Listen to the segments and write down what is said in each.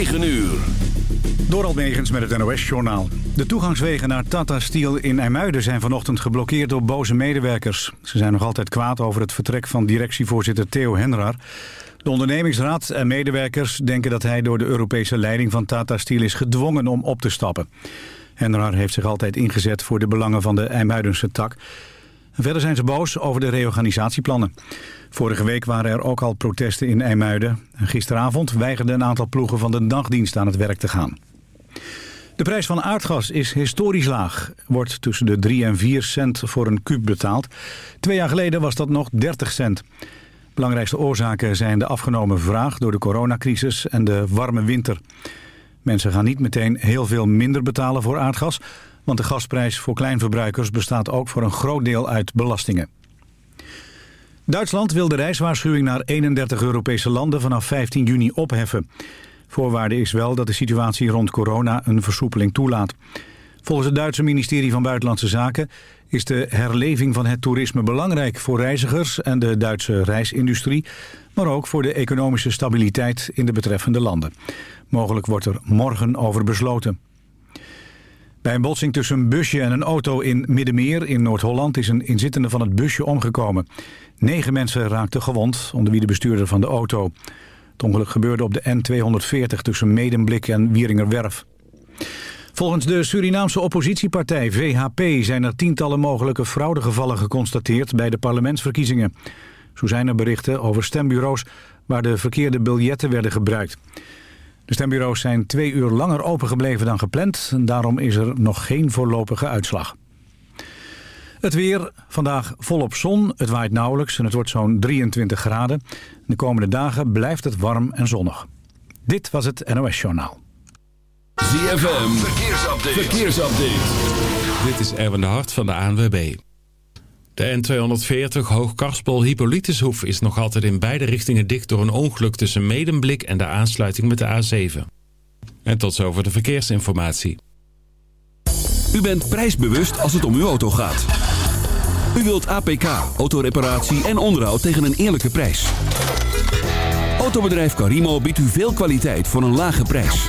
9 uur. Door met het NOS-journaal. De toegangswegen naar Tata Steel in IJmuiden zijn vanochtend geblokkeerd door boze medewerkers. Ze zijn nog altijd kwaad over het vertrek van directievoorzitter Theo Henrar. De ondernemingsraad en medewerkers denken dat hij door de Europese leiding van Tata Steel is gedwongen om op te stappen. Henrar heeft zich altijd ingezet voor de belangen van de IJmuidense tak. Verder zijn ze boos over de reorganisatieplannen. Vorige week waren er ook al protesten in IJmuiden. En gisteravond weigerde een aantal ploegen van de dagdienst aan het werk te gaan. De prijs van aardgas is historisch laag. Wordt tussen de 3 en 4 cent voor een kuub betaald. Twee jaar geleden was dat nog 30 cent. Belangrijkste oorzaken zijn de afgenomen vraag door de coronacrisis en de warme winter. Mensen gaan niet meteen heel veel minder betalen voor aardgas... want de gasprijs voor kleinverbruikers bestaat ook voor een groot deel uit belastingen. Duitsland wil de reiswaarschuwing naar 31 Europese landen vanaf 15 juni opheffen. Voorwaarde is wel dat de situatie rond corona een versoepeling toelaat. Volgens het Duitse ministerie van Buitenlandse Zaken is de herleving van het toerisme belangrijk voor reizigers en de Duitse reisindustrie, maar ook voor de economische stabiliteit in de betreffende landen. Mogelijk wordt er morgen over besloten. Bij een botsing tussen een busje en een auto in Middenmeer in Noord-Holland is een inzittende van het busje omgekomen. Negen mensen raakten gewond, onder wie de bestuurder van de auto. Het ongeluk gebeurde op de N240 tussen Medemblik en Wieringerwerf. Volgens de Surinaamse oppositiepartij VHP zijn er tientallen mogelijke fraudegevallen geconstateerd bij de parlementsverkiezingen. Zo zijn er berichten over stembureaus waar de verkeerde biljetten werden gebruikt. De stembureaus zijn twee uur langer opengebleven dan gepland. En daarom is er nog geen voorlopige uitslag. Het weer, vandaag volop zon, het waait nauwelijks en het wordt zo'n 23 graden. De komende dagen blijft het warm en zonnig. Dit was het NOS Journaal. ZFM, verkeersupdate. verkeersupdate. Dit is Erwin de Hart van de ANWB. De N240 Hoogkarspel Hippolytushoef is nog altijd in beide richtingen dicht door een ongeluk tussen Medemblik en de aansluiting met de A7. En tot zover de verkeersinformatie. U bent prijsbewust als het om uw auto gaat. U wilt APK, autoreparatie en onderhoud tegen een eerlijke prijs. Autobedrijf Carimo biedt u veel kwaliteit voor een lage prijs.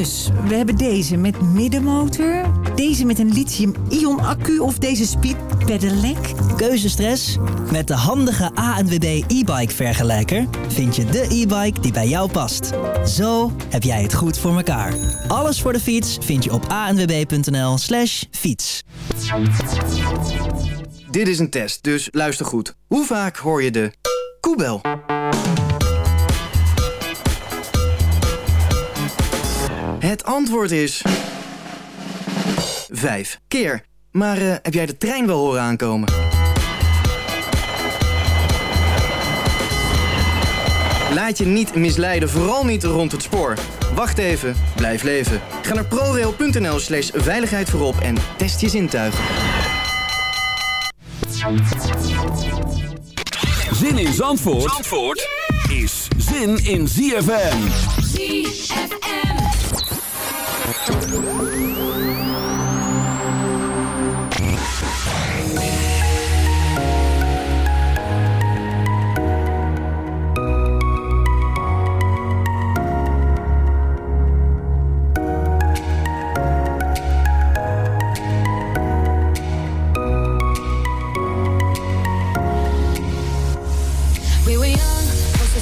Dus, we hebben deze met middenmotor, deze met een lithium-ion accu of deze speed pedelec. Keuzestress? Met de handige ANWB e-bike vergelijker vind je de e-bike die bij jou past. Zo heb jij het goed voor elkaar. Alles voor de fiets vind je op anwb.nl slash fiets. Dit is een test, dus luister goed. Hoe vaak hoor je de koebel? Het antwoord is... Vijf keer. Maar eh, heb jij de trein wel horen aankomen? Laat je niet misleiden, vooral niet rond het spoor. Wacht even, blijf leven. Ga naar prorail.nl slash veiligheid voorop en test je zintuigen. Zin in Zandvoort, Zandvoort is zin in ZFM. ZFM.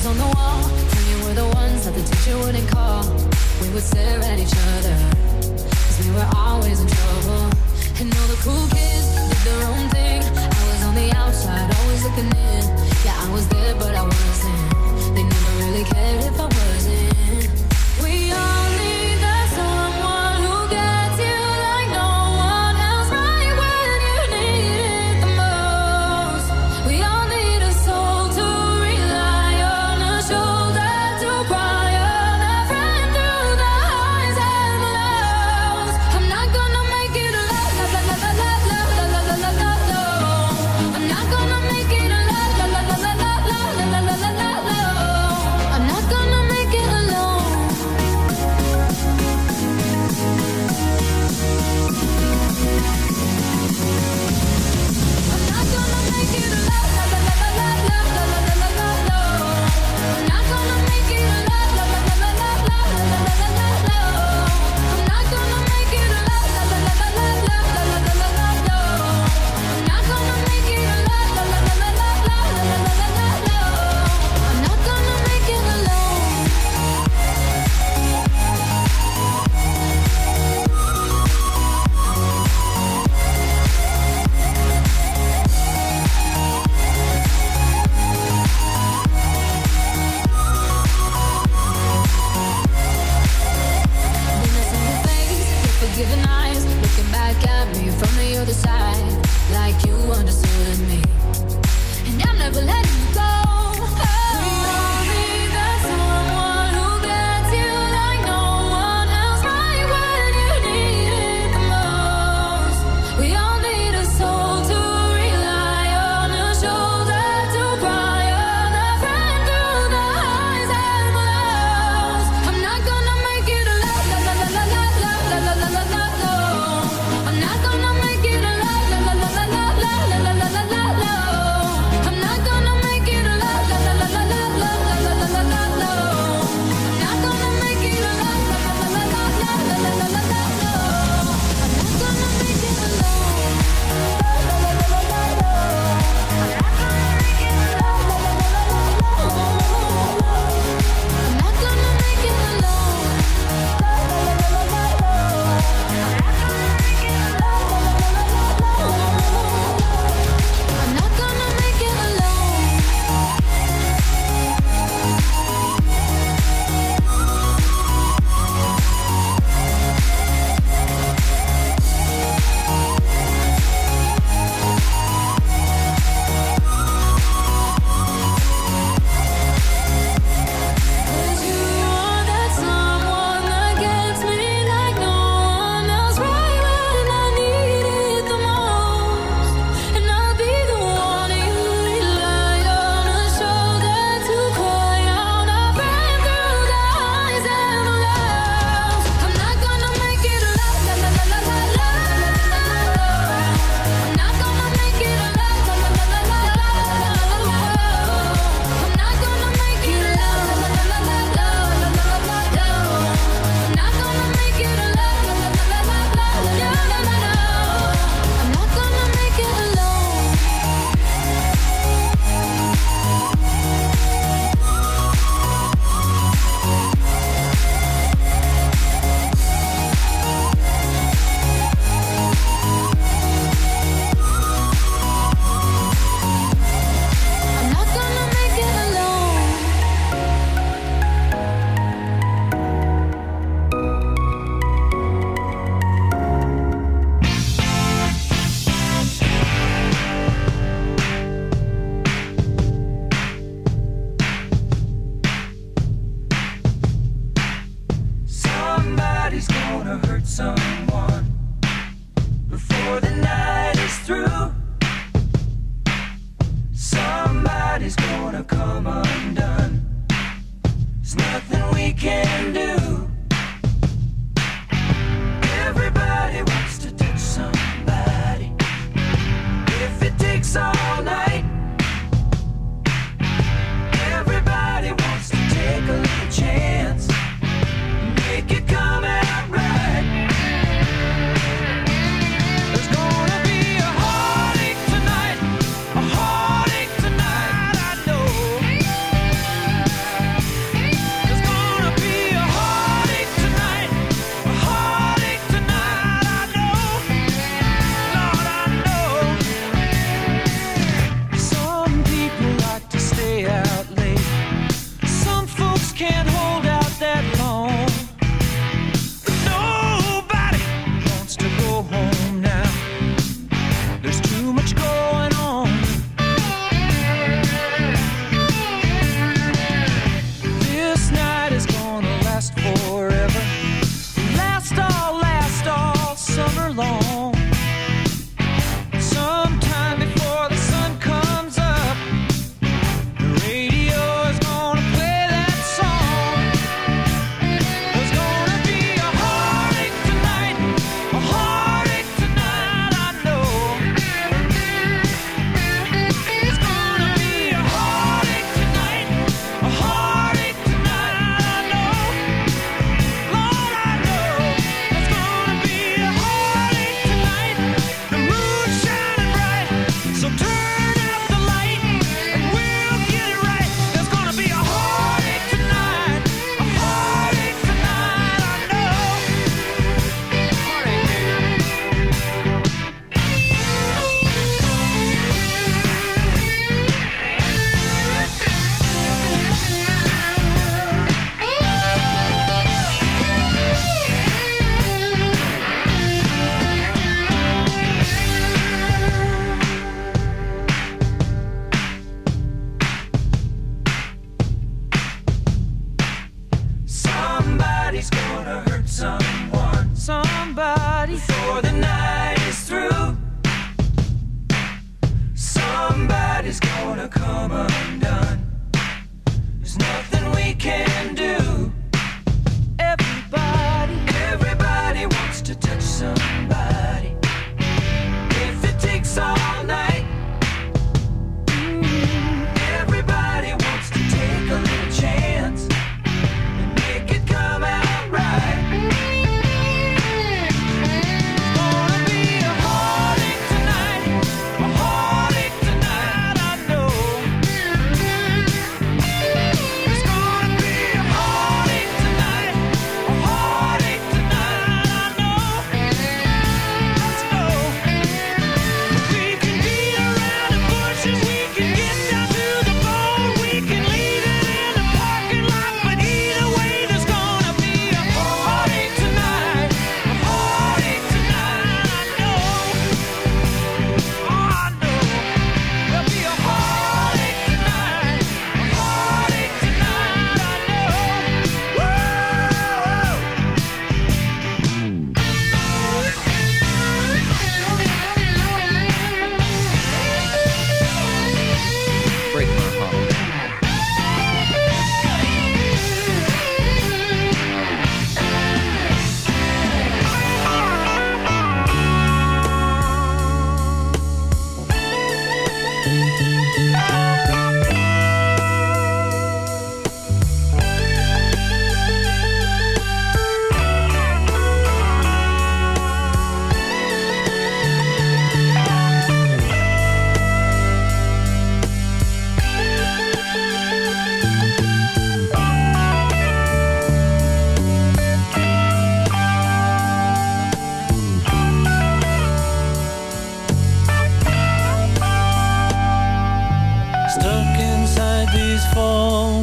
On the wall. Thinking we're the ones that the teacher wouldn't call. We would stare at each other. Cool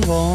won't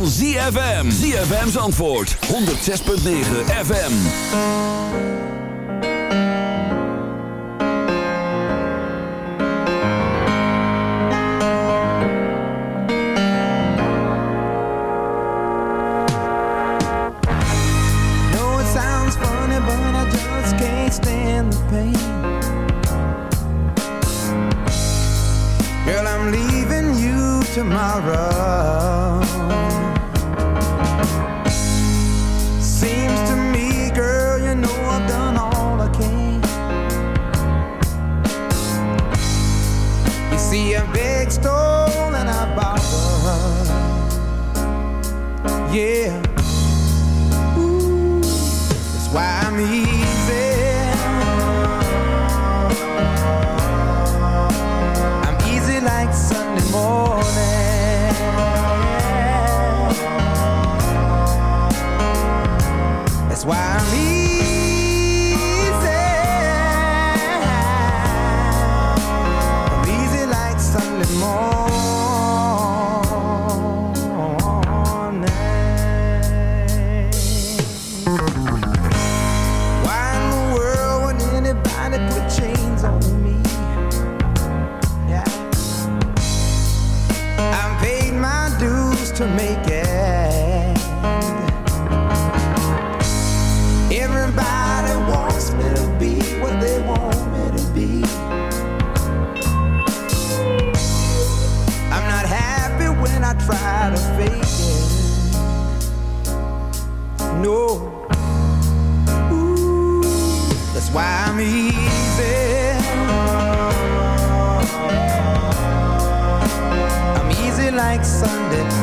van ZFM. ZFM's antwoord. 106.9 FM. No, it sounds funny, but I just can't stand the pain. Girl, I'm leaving you tomorrow Monday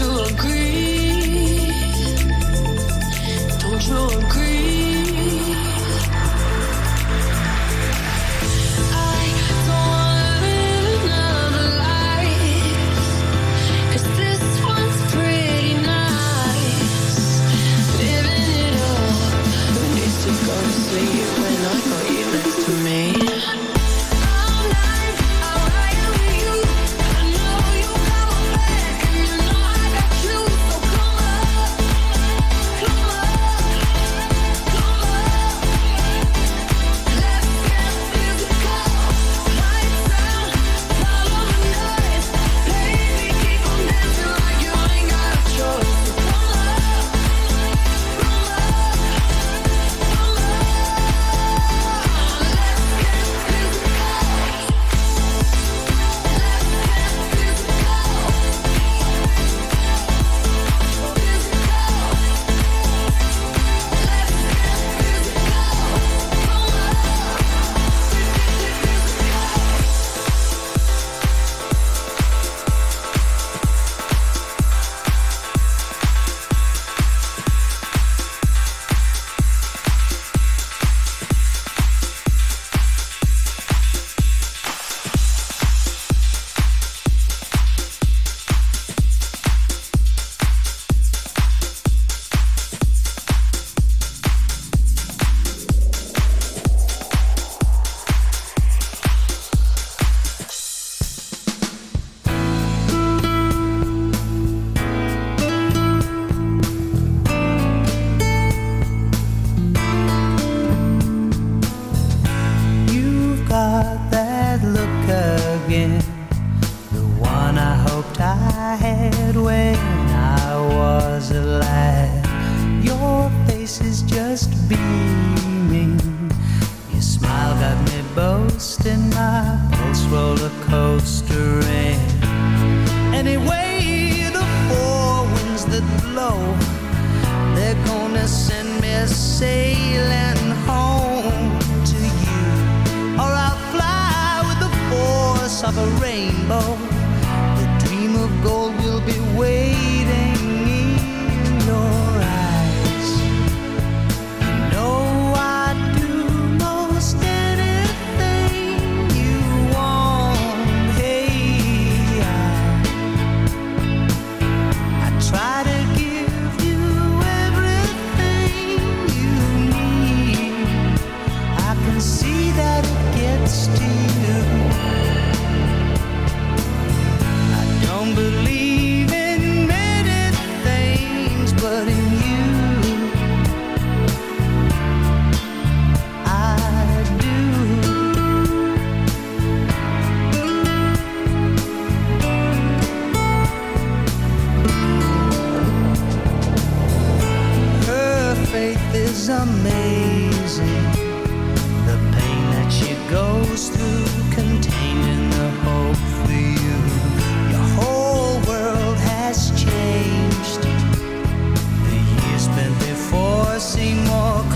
you agree?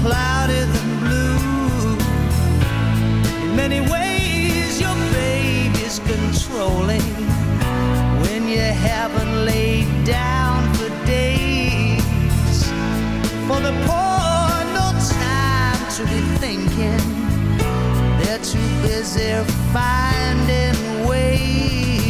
than blue. In many ways, your baby's controlling when you haven't laid down for days. For the poor, no time to be thinking. They're too busy finding ways.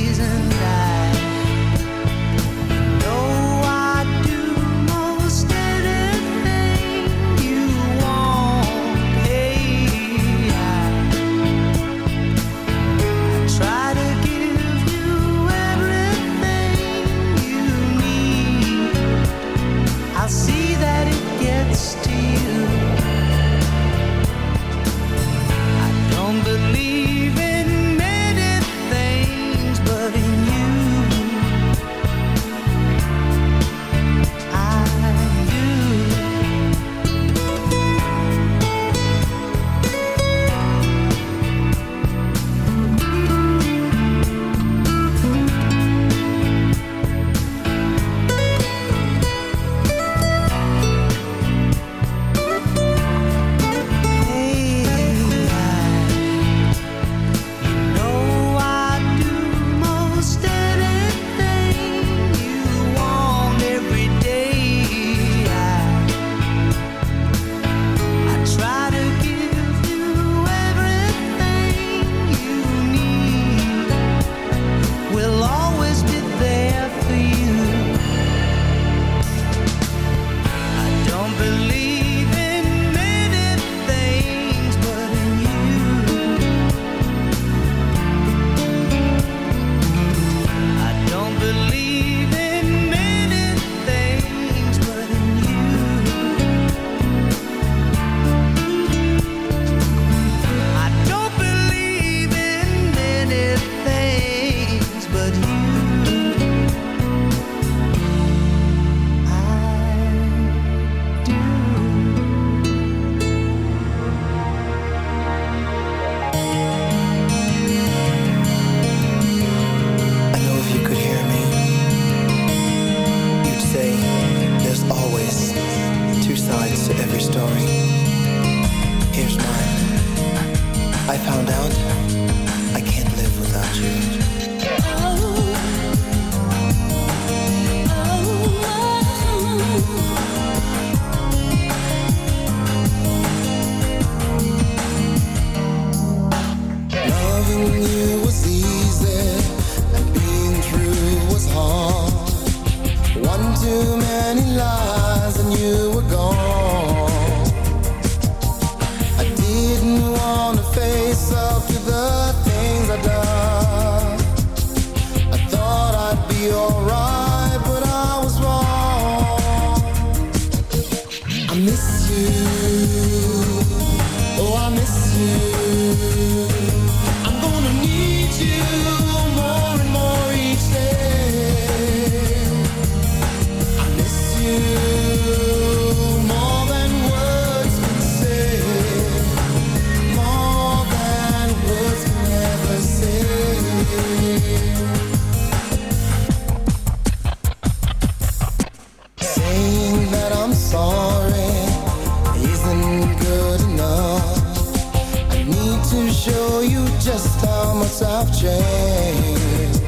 just how much I've changed.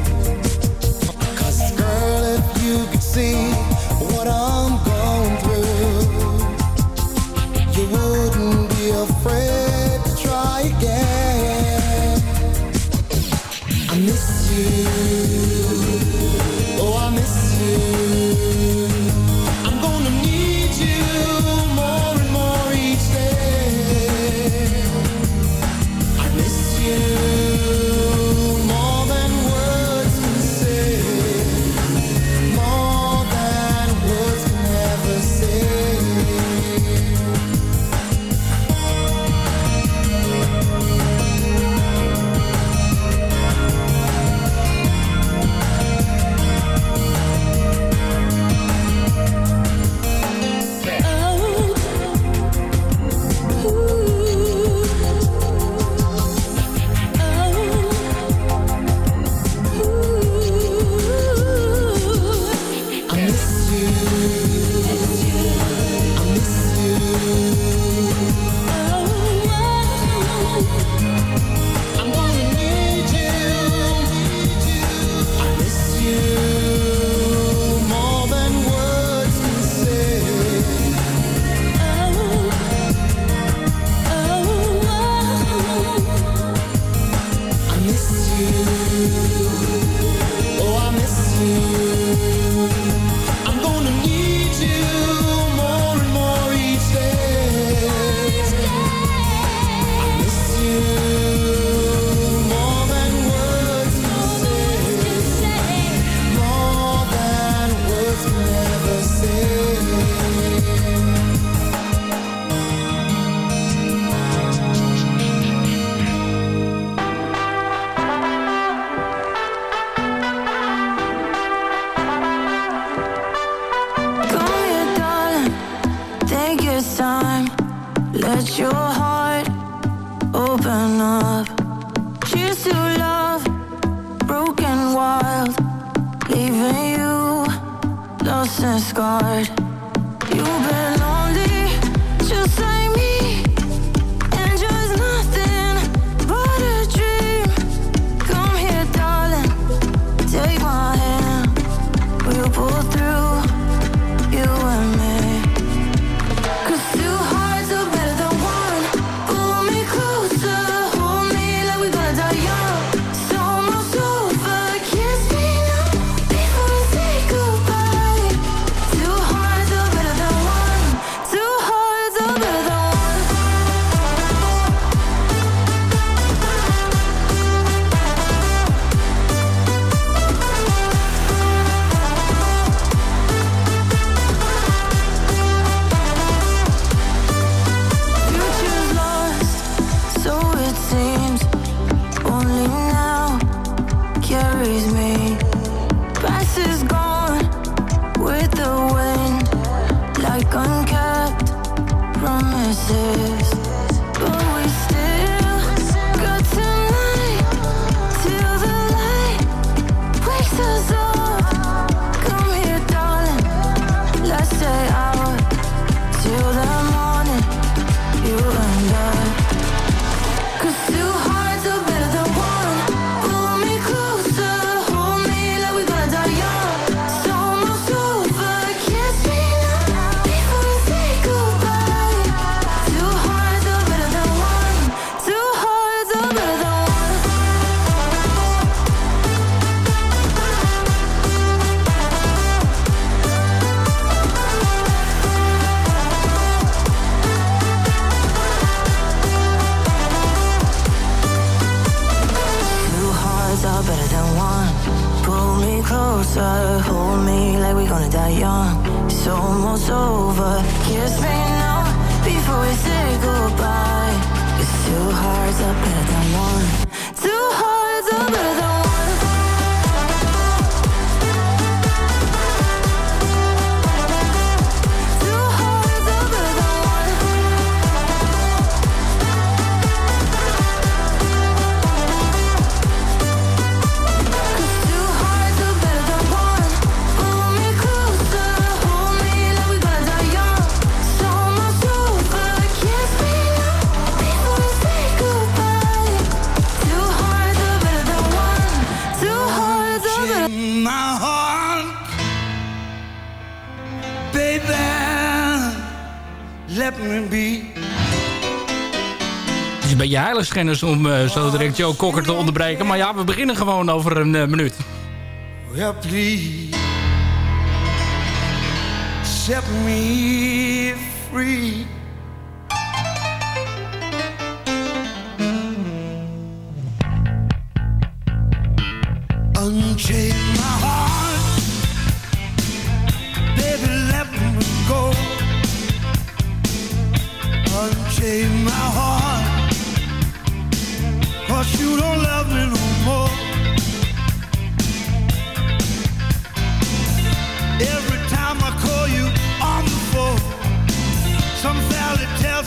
Cause girl, if you could see mensenschenners om uh, zo direct Joe Cocker te onderbreken. Maar ja, we beginnen gewoon over een uh, minuut. Oh ja, please, set me free. Unchain my heart Baby, let me go Unchain my heart don't love me no more. Every time I call you on the phone, some valley tells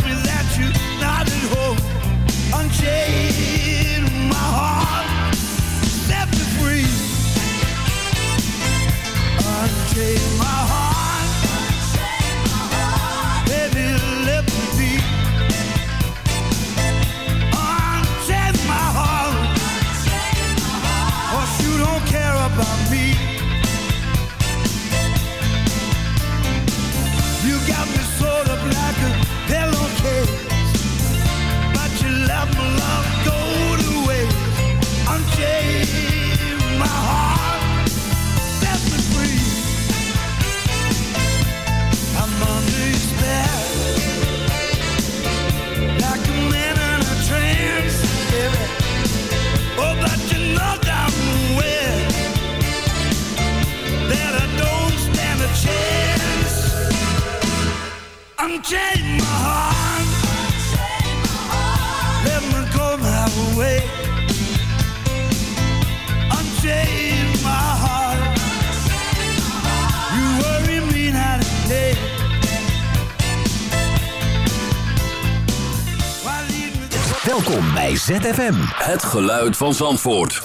Welkom bij ZFM. Het geluid van Zandvoort.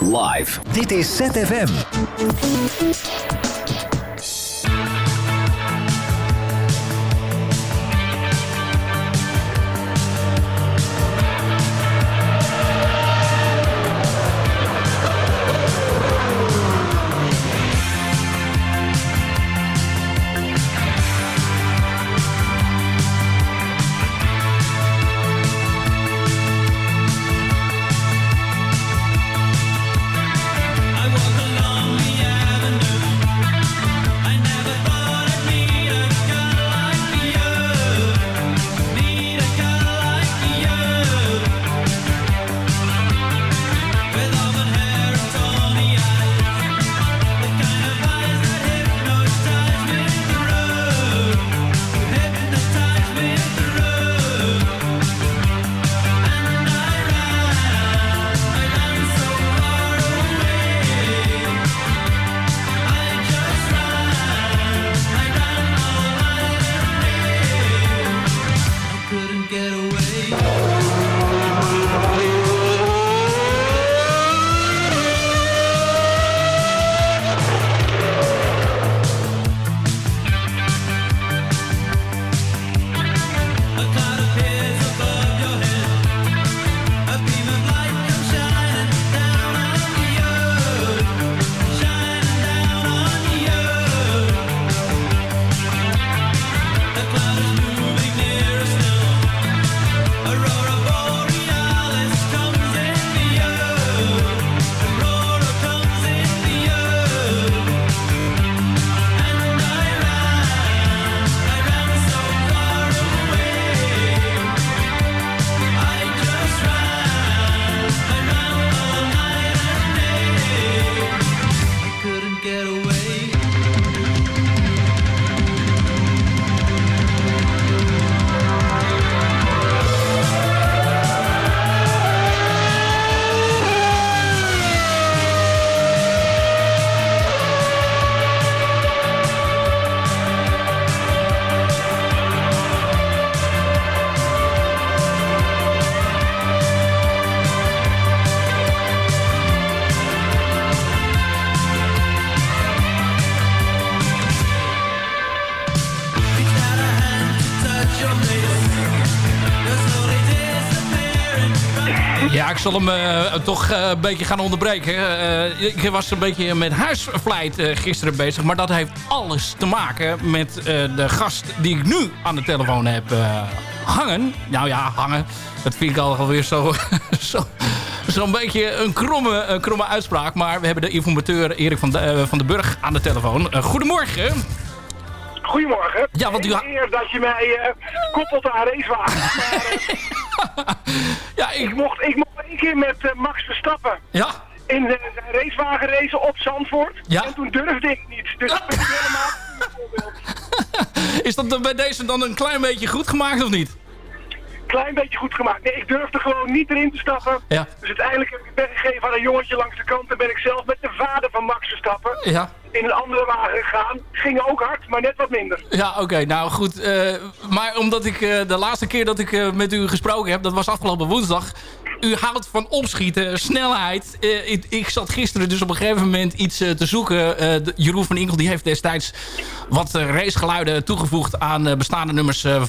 Live. Dit is ZFM. Ik zal hem eh, toch eh, een beetje gaan onderbreken. Eh, ik was een beetje met huisvlijt gisteren bezig. Maar dat heeft alles te maken met de gast die ik nu aan de telefoon heb hangen. Nou ja, hangen. Dat vind ik alweer zo... zo Zo'n beetje een kromme, een kromme uitspraak. Maar we hebben de informateur Erik van de, van de Burg aan de telefoon. Goedemorgen. Goedemorgen. Ja, want u Eer dat je mij koppelt aan racewagen. Ja, ik... mocht, ik mocht één keer met eh, Max Verstappen ja. in de, racewagen racen op Zandvoort. Ja. En toen durfde ik niet. Dus dat ben ik helemaal Is dat bij deze dan een klein beetje goed gemaakt of niet? Klein beetje goed gemaakt. Nee, ik durfde gewoon niet erin te stappen. Ja. Dus uiteindelijk heb ik het weggegeven aan een jongetje langs de kant. En ben ik zelf met de vader van Max Verstappen Ja. in een andere wagen gegaan. Ging ook hard, maar net wat minder. Ja, oké. nou goed. eh, maar omdat ik eh, de laatste keer dat ik eh, met u gesproken heb... dat was afgelopen woensdag... U houdt van opschieten, snelheid. Ik, ik zat gisteren dus op een gegeven moment iets te zoeken. Jeroen van Inkel die heeft destijds wat racegeluiden toegevoegd aan bestaande nummers...